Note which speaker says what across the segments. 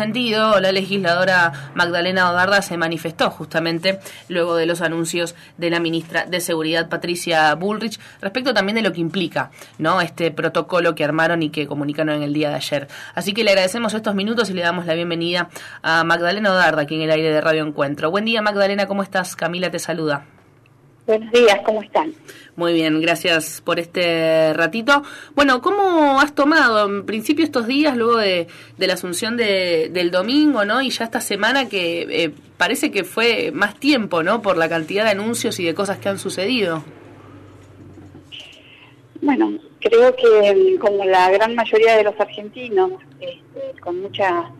Speaker 1: sentido, la legisladora Magdalena Odarda se manifestó justamente luego de los anuncios de la ministra de Seguridad Patricia Bullrich respecto también de lo que implica no este protocolo que armaron y que comunicaron en el día de ayer. Así que le agradecemos estos minutos y le damos la bienvenida a Magdalena Odarda aquí en el aire de Radio Encuentro. Buen día Magdalena, ¿cómo estás? Camila te saluda.
Speaker 2: Buenos días, ¿cómo están?
Speaker 1: Muy bien, gracias por este ratito. Bueno, ¿cómo has tomado en principio estos días luego de, la asunción de, del domingo, ¿no? Y ya esta semana que eh, parece que fue más tiempo, ¿no? Por la cantidad de anuncios y de cosas que han sucedido.
Speaker 2: Bueno, creo que como la gran mayoría de los argentinos, este, con mucha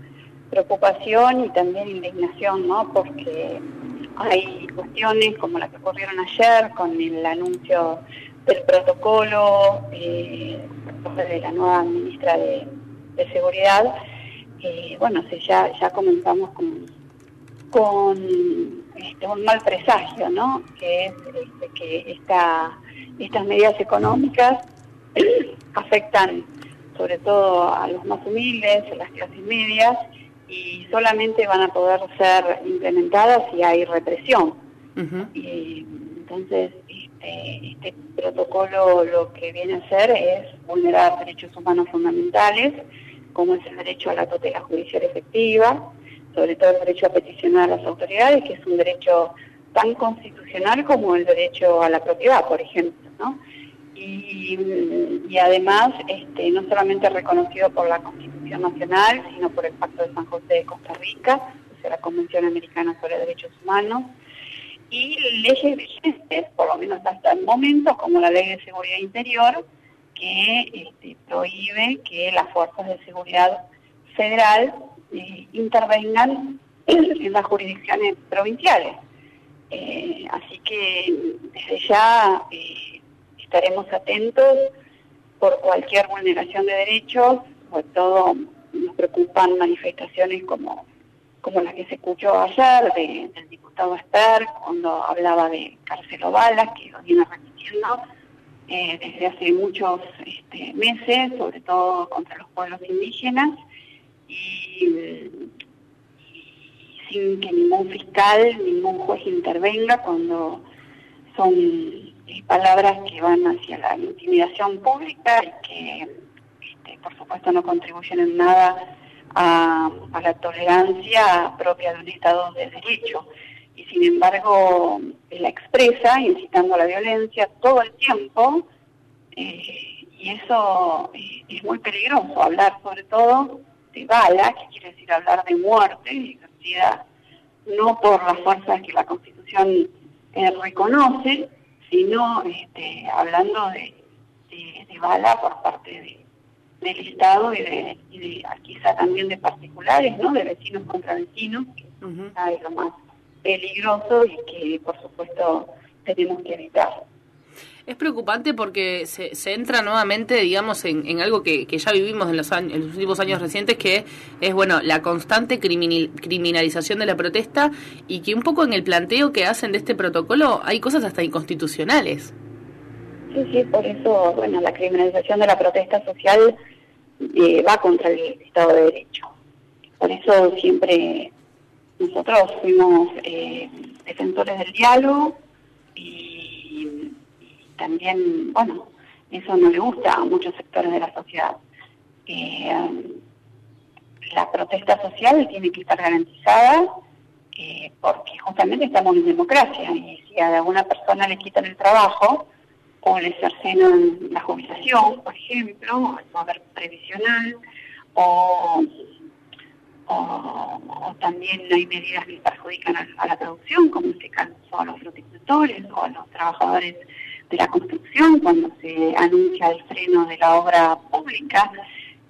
Speaker 2: preocupación y también indignación, ¿no? Porque hay cuestiones como las que ocurrieron ayer con el anuncio del protocolo eh, de la nueva ministra de, Seguridad. Eh, bueno, si ya, ya comenzamos con, con este, un mal presagio, ¿no? Que es este, que esta, estas medidas económicas afectan sobre todo a los más humildes, a las clases medias, y solamente van a poder ser implementadas si hay represión. y, entonces, este, este, protocolo lo que viene a hacer es vulnerar derechos humanos fundamentales, como es el derecho a la tutela judicial efectiva, sobre todo el derecho a peticionar a las autoridades, que es un derecho tan constitucional como el derecho a la propiedad, por ejemplo, ¿no? Y, además este, no solamente reconocido por la Constitución Nacional, sino por el Pacto de San José de Costa Rica, o sea, la Convención Americana sobre Derechos Humanos, y leyes vigentes, por lo menos hasta el momento, como la Ley de Seguridad Interior, que este, prohíbe que las fuerzas de seguridad federal eh, intervengan en, las jurisdicciones provinciales. Eh, así que desde ya eh, estaremos atentos por cualquier vulneración de derechos, sobre todo nos preocupan manifestaciones como, como las que se escuchó ayer del diputado Esper cuando hablaba de Carcelo Balas, que lo viene repitiendo eh, desde hace muchos este, meses, sobre todo contra los pueblos indígenas, y sin que ningún fiscal, ningún juez intervenga cuando son palabras que van hacia la intimidación pública y que, este, por supuesto, no contribuyen en nada a, la tolerancia propia de un Estado de Derecho. Y sin embargo, la expresa, incitando a la violencia todo el tiempo, eh, y eso eh, es muy peligroso, hablar sobre todo de bala, que quiere decir hablar de muerte, ejercida no por las fuerzas que la Constitución eh, reconoce, sino este, hablando de, de, bala por parte del Estado y de, quizá también de particulares, ¿no? de vecinos contra vecinos, que es lo más peligroso y que por supuesto tenemos que evitar.
Speaker 1: Es preocupante porque se, entra nuevamente, digamos, en, en algo que, ya vivimos en los, años, en los últimos años recientes, que es, bueno, la constante criminalización de la protesta y que un poco en el planteo que hacen de este protocolo hay cosas hasta inconstitucionales.
Speaker 2: Sí, sí, por eso, bueno, la criminalización de la protesta social eh, va contra el Estado de Derecho. Por eso siempre nosotros fuimos eh, defensores del diálogo y también, bueno, eso no le gusta a muchos sectores de la sociedad. Eh, la protesta social tiene que estar garantizada eh, porque justamente estamos en democracia y si a alguna persona le quitan el trabajo o le cercenan la jubilación, por ejemplo, no haber previsional, o, también hay medidas que perjudican a, la producción, como en este caso a los fruticultores o a los trabajadores de la construcción, cuando se anuncia el freno de la obra pública,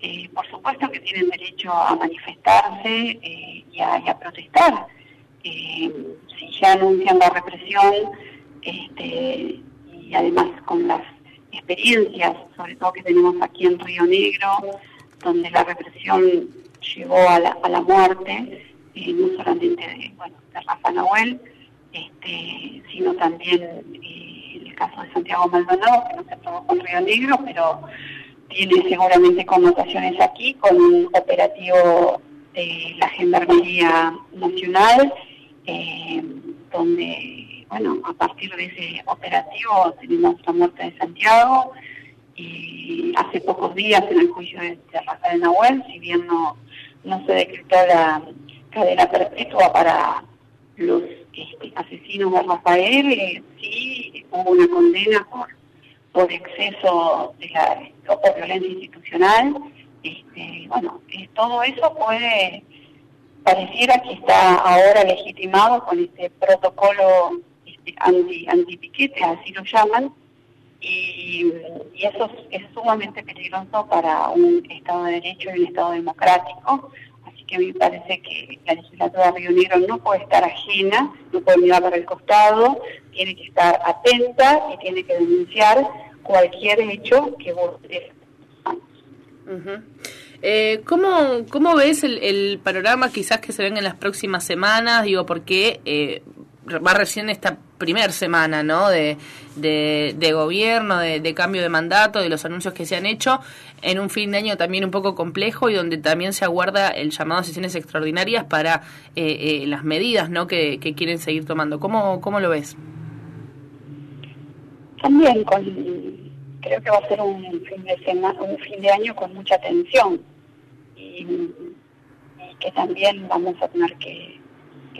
Speaker 2: eh, por supuesto que tienen derecho a manifestarse eh, y, a, protestar. Eh, si ya anuncian la represión, este, y además con las experiencias, sobre todo que tenemos aquí en Río Negro, donde la represión llevó a la, a la muerte, no solamente de, bueno, de Rafa Nahuel, este, sino también caso de Santiago Maldonado, que no se produjo en Río Negro, pero tiene seguramente connotaciones aquí con un operativo de la Gendarmería Nacional, eh, donde, bueno, a partir de ese operativo tenemos la muerte de Santiago y hace pocos días en el juicio de, Rafael Nahuel, si bien no, no se decretó la cadena perpetua para los este, asesinos de Rafael, eh, sí hubo una condena por, por exceso de la, por violencia institucional. Este, bueno, eh, todo eso puede, pareciera que está ahora legitimado con este protocolo este, anti, anti-piquete, así lo llaman, y, y, eso es, es, sumamente peligroso para un Estado de Derecho y un Estado democrático, que a mí me parece que la legislatura de Río Negro no puede estar ajena, no puede mirar para el costado, tiene que estar atenta y tiene que denunciar cualquier hecho que busque.
Speaker 1: Eh, ¿cómo, ¿Cómo ves el, el, panorama quizás que se venga en las próximas semanas? Digo, porque eh, va recién esta primera semana ¿no? de, de, gobierno, de, cambio de mandato, de los anuncios que se han hecho, en un fin de año también un poco complejo y donde también se aguarda el llamado a sesiones extraordinarias para eh, eh, las medidas ¿no? que, quieren seguir tomando. ¿Cómo, ¿Cómo lo ves?
Speaker 2: También con, creo que va a ser un fin de semana, un fin de año con mucha tensión y que también vamos a tener que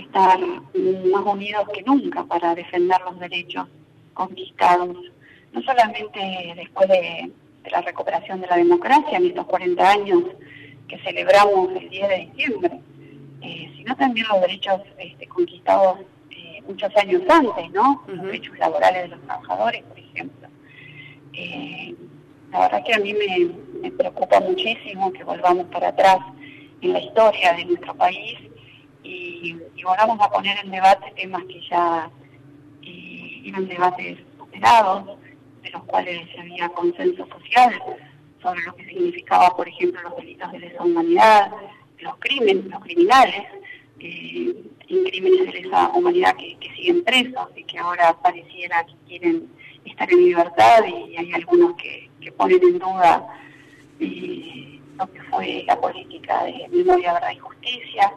Speaker 2: estar más unidos que nunca para defender los derechos conquistados, no solamente después de, la recuperación de la democracia en estos 40 años que celebramos el 10 de diciembre, eh, sino también los derechos este, conquistados eh, muchos años antes, ¿no? Los derechos laborales de los trabajadores, por ejemplo. Eh, la verdad que a mí me, me preocupa muchísimo que volvamos para atrás en la historia de nuestro país y, y volvamos a poner en debate temas que ya eh, eran debates superados, de los cuales había consenso social sobre lo que significaba, por ejemplo, los delitos de lesa humanidad, los crímenes, los criminales, eh, crímenes de lesa humanidad que, siguen presos y que ahora pareciera que quieren estar en libertad y hay algunos que, ponen en duda eh, lo que fue la política de memoria, verdad y justicia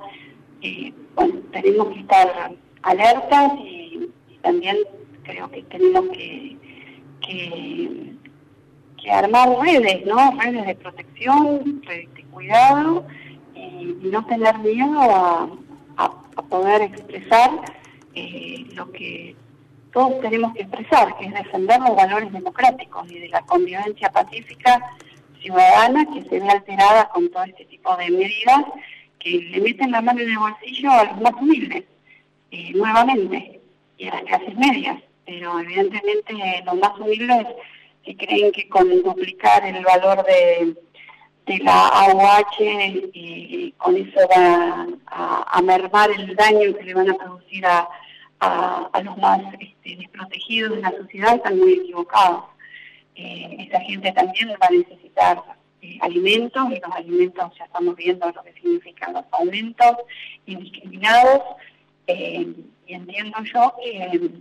Speaker 2: eh, bueno, tenemos que estar alertas y, también creo que tenemos que, que, armar redes, ¿no? Redes de protección, redes de cuidado y, no tener miedo a, poder expresar eh, lo que todos tenemos que expresar, que es defender los valores democráticos y de la convivencia pacífica ciudadana que se ve alterada con todo este tipo de medidas que le meten la mano en el bolsillo a los más humildes, eh, nuevamente, y a las clases medias. Pero evidentemente los más humildes que creen que con duplicar el valor de, de la AUH y con eso va a, mermar el daño que le van a producir a, a, los más este, desprotegidos de la sociedad están muy equivocados. Eh, esa gente también va a necesitar eh, alimentos y los alimentos ya estamos viendo lo que significan los aumentos indiscriminados eh, y entiendo yo que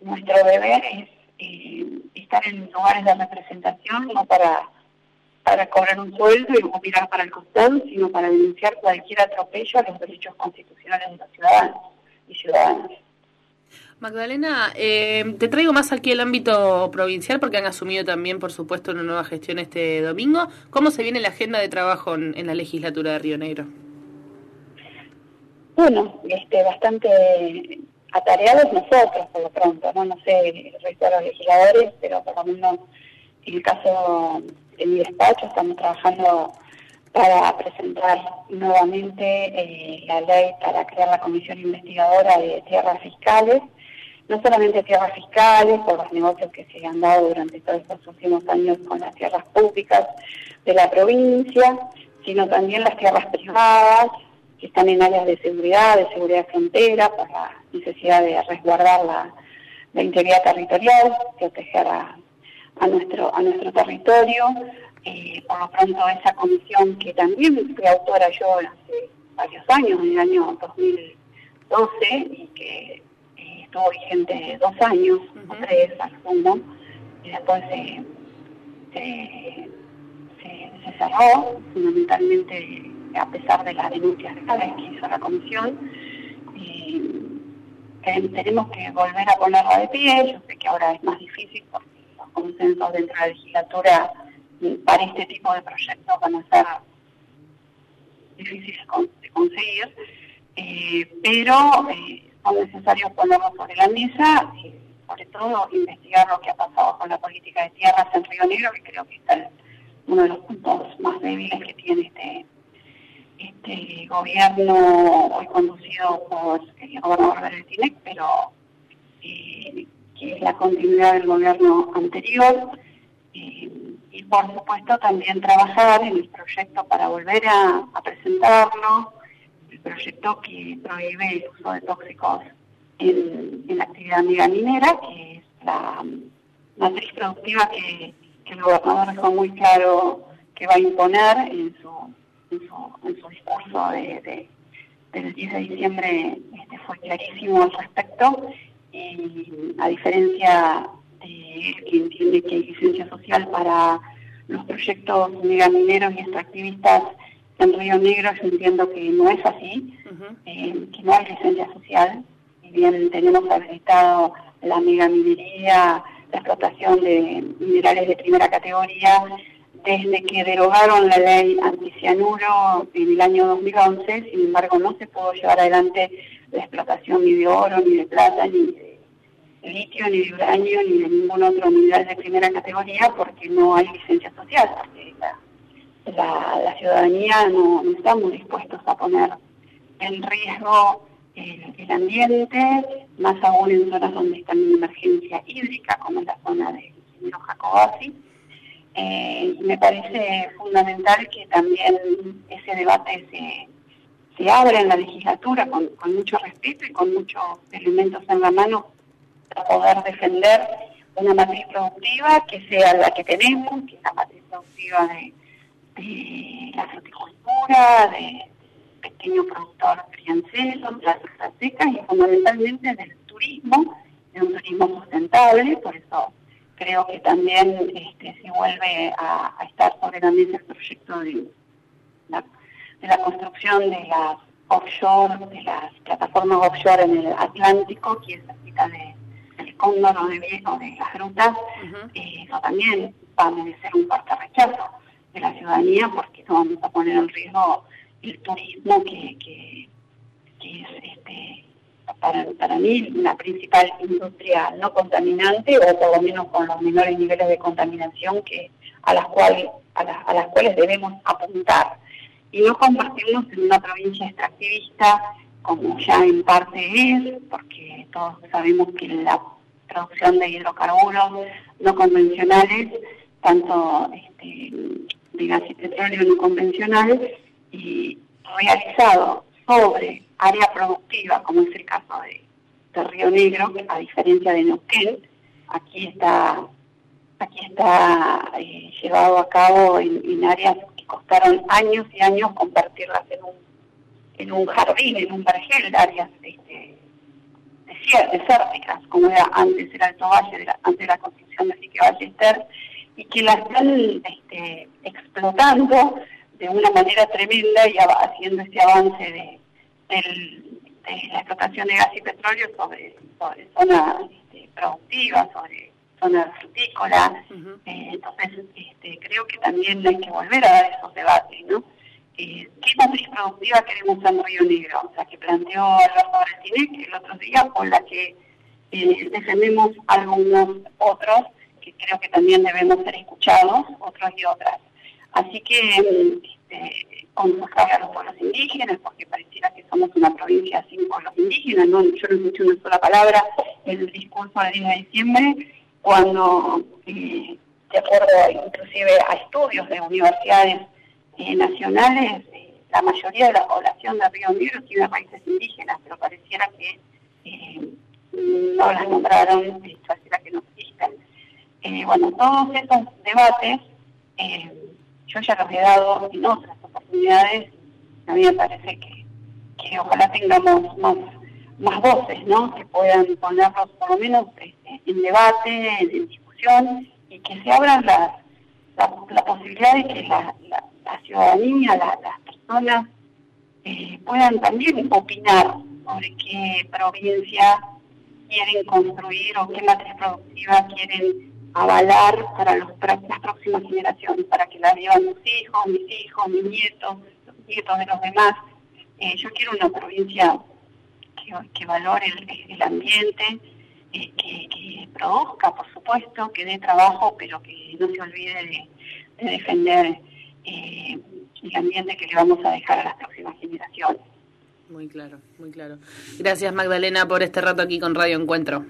Speaker 2: nuestro deber es eh, estar en lugares de representación no para para cobrar un sueldo y mirar para el costado, sino para denunciar cualquier atropello a los derechos constitucionales de los ciudadanos y ciudadanas.
Speaker 1: Magdalena, eh, te traigo más aquí el ámbito provincial porque han asumido también, por supuesto, una nueva gestión este domingo. ¿Cómo se viene la agenda de trabajo en, la legislatura de Río Negro?
Speaker 2: Bueno, este, bastante atareados nosotros, por lo pronto, no, no sé el resto de los legisladores, pero por lo menos en el caso de mi despacho estamos trabajando para presentar nuevamente eh, la ley para crear la comisión investigadora de tierras fiscales no solamente tierras fiscales, por los negocios que se han dado durante todos estos últimos años con las tierras públicas de la provincia, sino también las tierras privadas, que están en áreas de seguridad, de seguridad frontera, por la necesidad de resguardar la, integridad territorial, proteger a, nuestro, a nuestro territorio. Eh, por lo pronto, esa comisión que también fui autora yo hace varios años, en el año 2012, y que estuvo vigente dos años o tres al fondo y después se, se, cerró fundamentalmente a pesar de las denuncias que hizo la comisión. tenemos que volver a ponerla de pie, yo sé que ahora es más difícil porque los consensos dentro de la legislatura para este tipo de proyectos van a ser difíciles de conseguir, eh, pero eh, son necesarios ponerlos sobre la mesa, y sobre todo investigar lo que ha pasado con la política de tierras en Río Negro, que creo que es uno de los puntos más débiles que tiene este este gobierno hoy conducido por el gobernador del Tinec, pero eh, que es la continuidad del gobierno anterior y por supuesto también trabajar en el proyecto para volver a, presentarlo, proyecto que prohíbe el uso de tóxicos en, la actividad minera, que es la matriz productiva que, el gobernador dejó muy claro que va a imponer en su, en su, discurso de, del 10 de diciembre, este, fue clarísimo al respecto, y a diferencia de que entiende que hay licencia social para los proyectos megamineros y extractivistas en Río Negro, yo entiendo que no es así, eh, que no hay licencia social, y bien tenemos habilitado la megaminería, la explotación de minerales de primera categoría, desde que derogaron la ley anticianuro en el año 2011, sin embargo no se pudo llevar adelante la explotación ni de oro, ni de plata, ni de litio, ni de uranio, ni de ningún otro mineral de primera categoría porque no hay licencia social, porque la, ciudadanía no, estamos dispuestos a poner en riesgo el, ambiente, más aún en zonas donde está en emergencia hídrica, como en la zona de Jacobasi. Eh, me parece fundamental que también ese debate se, se abra en la legislatura con, con mucho respeto y con muchos elementos en la mano para poder defender una matriz productiva que sea la que tenemos, que es la matriz productiva de, la fruticultura, de pequeño productor criancero, de las frutas secas y fundamentalmente del turismo, de un turismo sustentable, por eso creo que también este, se vuelve a, estar sobre la mesa el proyecto de la, de la construcción de las offshore, de las plataformas offshore en el Atlántico, que es la cita de el cóndor o de, de las grutas, eh, eso también va a merecer un fuerte rechazo. de porque no vamos a poner en riesgo el turismo que, que, es este, para, para mí la principal industria no contaminante o por lo menos con los menores niveles de contaminación que a las cuales a, a las cuales debemos apuntar. Y no convertirnos en una provincia extractivista como ya en parte es, porque todos sabemos que la producción de hidrocarburos no convencionales, tanto este, de gas y petróleo no convencional, y realizado sobre área productiva, como es el caso de, Río Negro, a diferencia de Neuquén, aquí está aquí está eh, llevado a cabo en, áreas que costaron años y años convertirlas en un en un jardín, en un vergel, áreas este, desérticas, como era antes el Alto Valle, antes de la construcción de Sique Ballester, y que la están este, explotando de una manera tremenda y haciendo este avance de, la explotación de gas y petróleo sobre, sobre zonas este, productivas, sobre zonas frutícolas. Eh, entonces, este, creo que también hay que volver a dar esos debates, ¿no? Eh, qué matriz productiva queremos en Río Negro, la que planteó Alberto Bretinec el otro día o la que eh, defendemos algunos otros que creo que también debemos ser escuchados, otros y otras. Así que este, con a los pueblos indígenas, porque pareciera que somos una provincia sin pueblos indígenas, ¿no? yo no escuché una sola palabra en el discurso del 10 de diciembre, cuando, eh, de acuerdo inclusive a estudios de universidades eh, nacionales, eh, la mayoría de la población de Río Negro tiene raíces indígenas, pero pareciera que eh, no las nombraron, pareciera que no existen. bueno, todos esos debates, yo ya los he dado en otras oportunidades, a mí me parece que, que ojalá tengamos más, más voces, ¿no? Que puedan ponerlos por lo menos este, en debate, en, discusión, y que se abran las la, posibilidad de que la, la ciudadanía, las personas eh, puedan también opinar sobre qué provincia quieren construir o qué matriz productiva quieren avalar para los, las próximas generaciones, para que la vivan mis hijos, mis hijos, mis nietos, los nietos de los demás. Eh, yo quiero una provincia que, valore el, ambiente, eh, que, produzca, por supuesto, que dé trabajo, pero que no se olvide de, defender eh, el ambiente que le vamos a dejar a las próximas generaciones.
Speaker 1: Muy claro, muy claro. Gracias Magdalena por este rato aquí con Radio Encuentro.